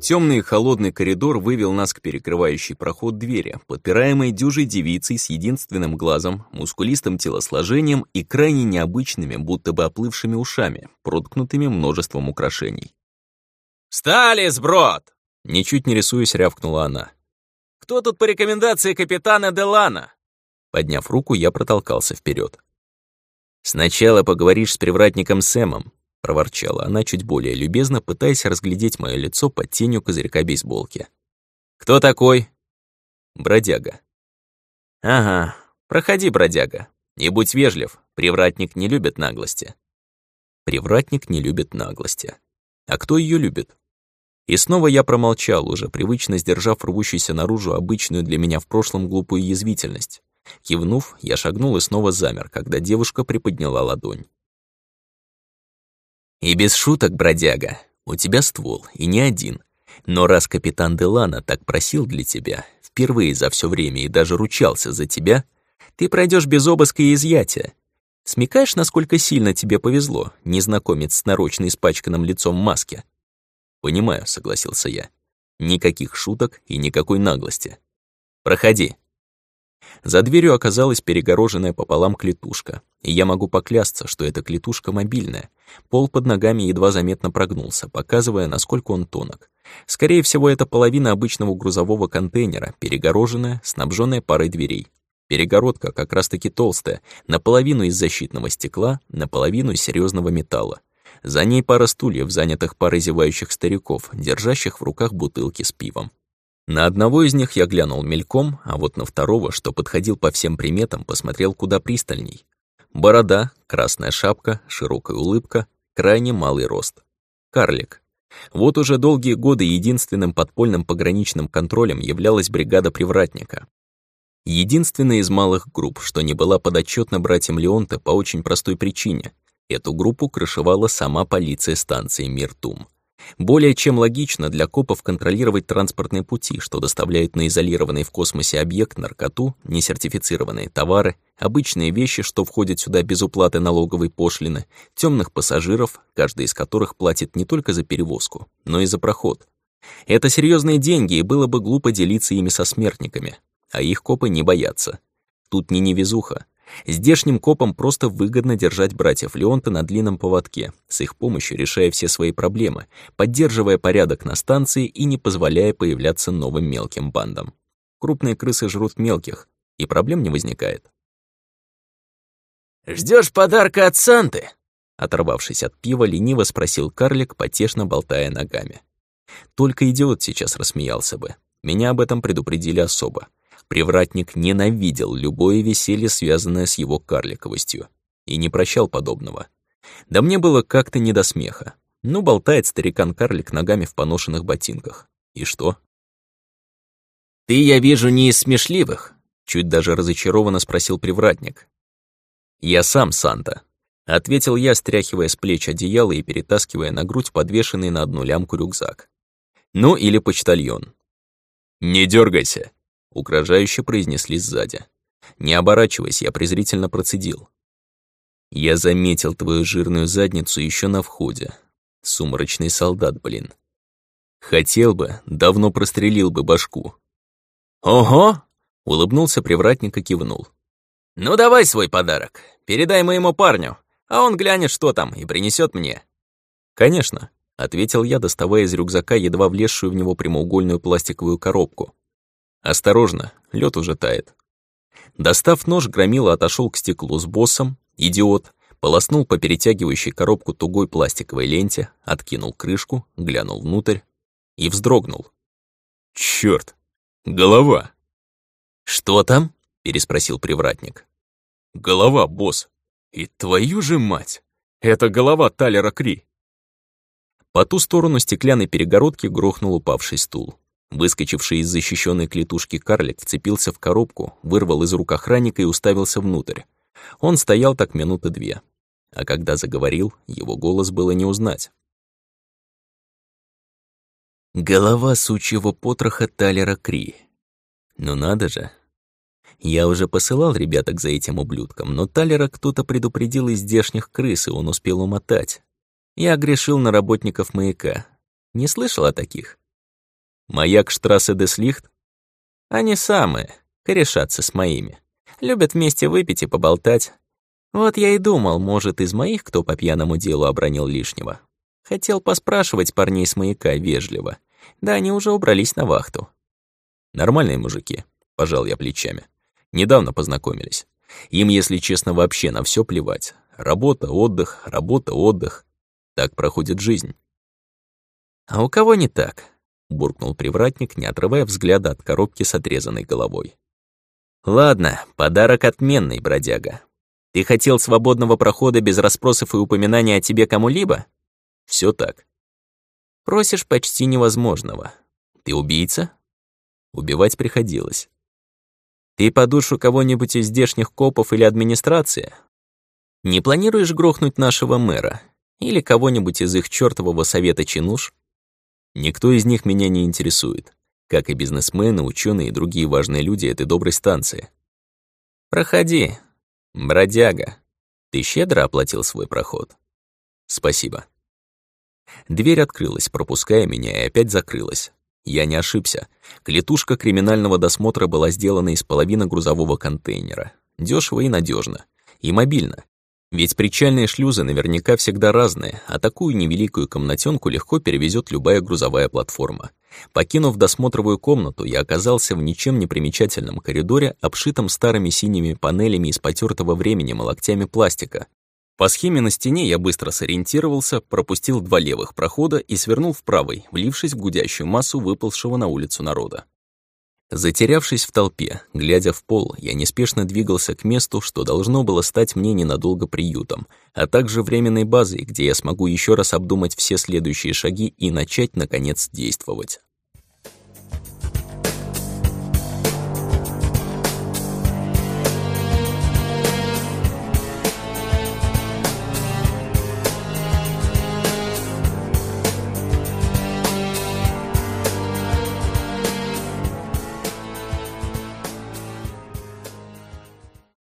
Темный и холодный коридор вывел нас к перекрывающей проход двери, подпираемой дюжей девицей с единственным глазом, мускулистым телосложением и крайне необычными, будто бы оплывшими ушами, проткнутыми множеством украшений. «Встали, сброд!» Ничуть не рисуясь, рявкнула она. «Кто тут по рекомендации капитана Делана?» Подняв руку, я протолкался вперед. «Сначала поговоришь с привратником Сэмом», — проворчала она чуть более любезно, пытаясь разглядеть мое лицо под тенью козырька бейсболки. «Кто такой?» «Бродяга». «Ага, проходи, бродяга. И будь вежлив, привратник не любит наглости». Привратник не любит наглости. А кто ее любит? И снова я промолчал, уже привычно сдержав рвущуюся наружу обычную для меня в прошлом глупую язвительность. Кивнув, я шагнул и снова замер, когда девушка приподняла ладонь. «И без шуток, бродяга, у тебя ствол, и не один. Но раз капитан Делана так просил для тебя, впервые за все время и даже ручался за тебя, ты пройдешь без обыска и изъятия. Смекаешь, насколько сильно тебе повезло, незнакомец с нарочно испачканным лицом в маске?» «Понимаю», — согласился я. «Никаких шуток и никакой наглости. Проходи». За дверью оказалась перегороженная пополам клетушка, и я могу поклясться, что эта клетушка мобильная. Пол под ногами едва заметно прогнулся, показывая, насколько он тонок. Скорее всего, это половина обычного грузового контейнера, перегороженная, снабженная парой дверей. Перегородка как раз-таки толстая, наполовину из защитного стекла, наполовину из серьезного металла. За ней пара стульев, занятых парой зевающих стариков, держащих в руках бутылки с пивом. На одного из них я глянул мельком, а вот на второго, что подходил по всем приметам, посмотрел куда пристальней. Борода, красная шапка, широкая улыбка, крайне малый рост. Карлик. Вот уже долгие годы единственным подпольным пограничным контролем являлась бригада привратника. Единственная из малых групп, что не была подотчетна братьям Леонте по очень простой причине. Эту группу крышевала сама полиция станции Миртум. Более чем логично для копов контролировать транспортные пути, что доставляют на изолированный в космосе объект наркоту, несертифицированные товары, обычные вещи, что входят сюда без уплаты налоговой пошлины, темных пассажиров, каждый из которых платит не только за перевозку, но и за проход. Это серьезные деньги, и было бы глупо делиться ими со смертниками, а их копы не боятся. Тут не невезуха, Здешним копам просто выгодно держать братьев Леонта на длинном поводке, с их помощью решая все свои проблемы, поддерживая порядок на станции и не позволяя появляться новым мелким бандам. Крупные крысы жрут мелких, и проблем не возникает. Ждешь подарка от Санты?» Оторвавшись от пива, лениво спросил карлик, потешно болтая ногами. Только идиот сейчас рассмеялся бы. Меня об этом предупредили особо. Привратник ненавидел любое веселье, связанное с его карликовостью, и не прощал подобного. Да мне было как-то не до смеха. Ну, болтает старикан-карлик ногами в поношенных ботинках. И что? «Ты, я вижу, не из смешливых», — чуть даже разочарованно спросил привратник. «Я сам Санта», — ответил я, стряхивая с плеч одеяло и перетаскивая на грудь подвешенный на одну лямку рюкзак. «Ну, или почтальон». «Не дергайся», угрожающе произнесли сзади. Не оборачиваясь, я презрительно процедил. «Я заметил твою жирную задницу еще на входе. Сумрачный солдат, блин. Хотел бы, давно прострелил бы башку». «Ого!» — улыбнулся привратник и кивнул. «Ну давай свой подарок, передай моему парню, а он глянет, что там, и принесет мне». «Конечно», — ответил я, доставая из рюкзака едва влезшую в него прямоугольную пластиковую коробку. Осторожно, лед уже тает. Достав нож, Громила отошел к стеклу с боссом, идиот, полоснул по перетягивающей коробку тугой пластиковой ленте, откинул крышку, глянул внутрь и вздрогнул. Черт, голова!» «Что там?» — переспросил привратник. «Голова, босс. И твою же мать! Это голова Талера Кри!» По ту сторону стеклянной перегородки грохнул упавший стул. Выскочивший из защищенной клетушки карлик вцепился в коробку, вырвал из рук охранника и уставился внутрь. Он стоял так минуты две. А когда заговорил, его голос было не узнать. Голова сучьего потроха Талера Кри. Ну надо же. Я уже посылал ребяток за этим ублюдком, но Талера кто-то предупредил из здешних крыс, и он успел умотать. Я грешил на работников маяка. Не слышал о таких? Маяк Штрассе де Слихт? Они самые, корешатся с моими. Любят вместе выпить и поболтать. Вот я и думал, может, из моих кто по пьяному делу обронил лишнего. Хотел поспрашивать парней с маяка вежливо. Да они уже убрались на вахту. Нормальные мужики, пожал я плечами. Недавно познакомились. Им, если честно, вообще на все плевать. Работа, отдых, работа, отдых. Так проходит жизнь. А у кого не так? Буркнул привратник, не отрывая взгляда от коробки с отрезанной головой. Ладно, подарок отменный, бродяга. Ты хотел свободного прохода без расспросов и упоминания о тебе кому-либо? Все так. Просишь почти невозможного. Ты убийца? Убивать приходилось. Ты по душу кого-нибудь из здешних копов или администрации? Не планируешь грохнуть нашего мэра? Или кого-нибудь из их чёртового совета чинуш? Никто из них меня не интересует, как и бизнесмены, ученые и другие важные люди этой доброй станции. Проходи, бродяга. Ты щедро оплатил свой проход? Спасибо. Дверь открылась, пропуская меня, и опять закрылась. Я не ошибся. Клетушка криминального досмотра была сделана из половины грузового контейнера. Дёшево и надежно. И мобильно. Ведь причальные шлюзы наверняка всегда разные, а такую невеликую комнатенку легко перевезет любая грузовая платформа. Покинув досмотровую комнату, я оказался в ничем не примечательном коридоре, обшитом старыми синими панелями из потертого временем и локтями пластика, по схеме на стене я быстро сориентировался, пропустил два левых прохода и свернул в правый, влившись в гудящую массу выползшего на улицу народа. Затерявшись в толпе, глядя в пол, я неспешно двигался к месту, что должно было стать мне ненадолго приютом, а также временной базой, где я смогу еще раз обдумать все следующие шаги и начать, наконец, действовать.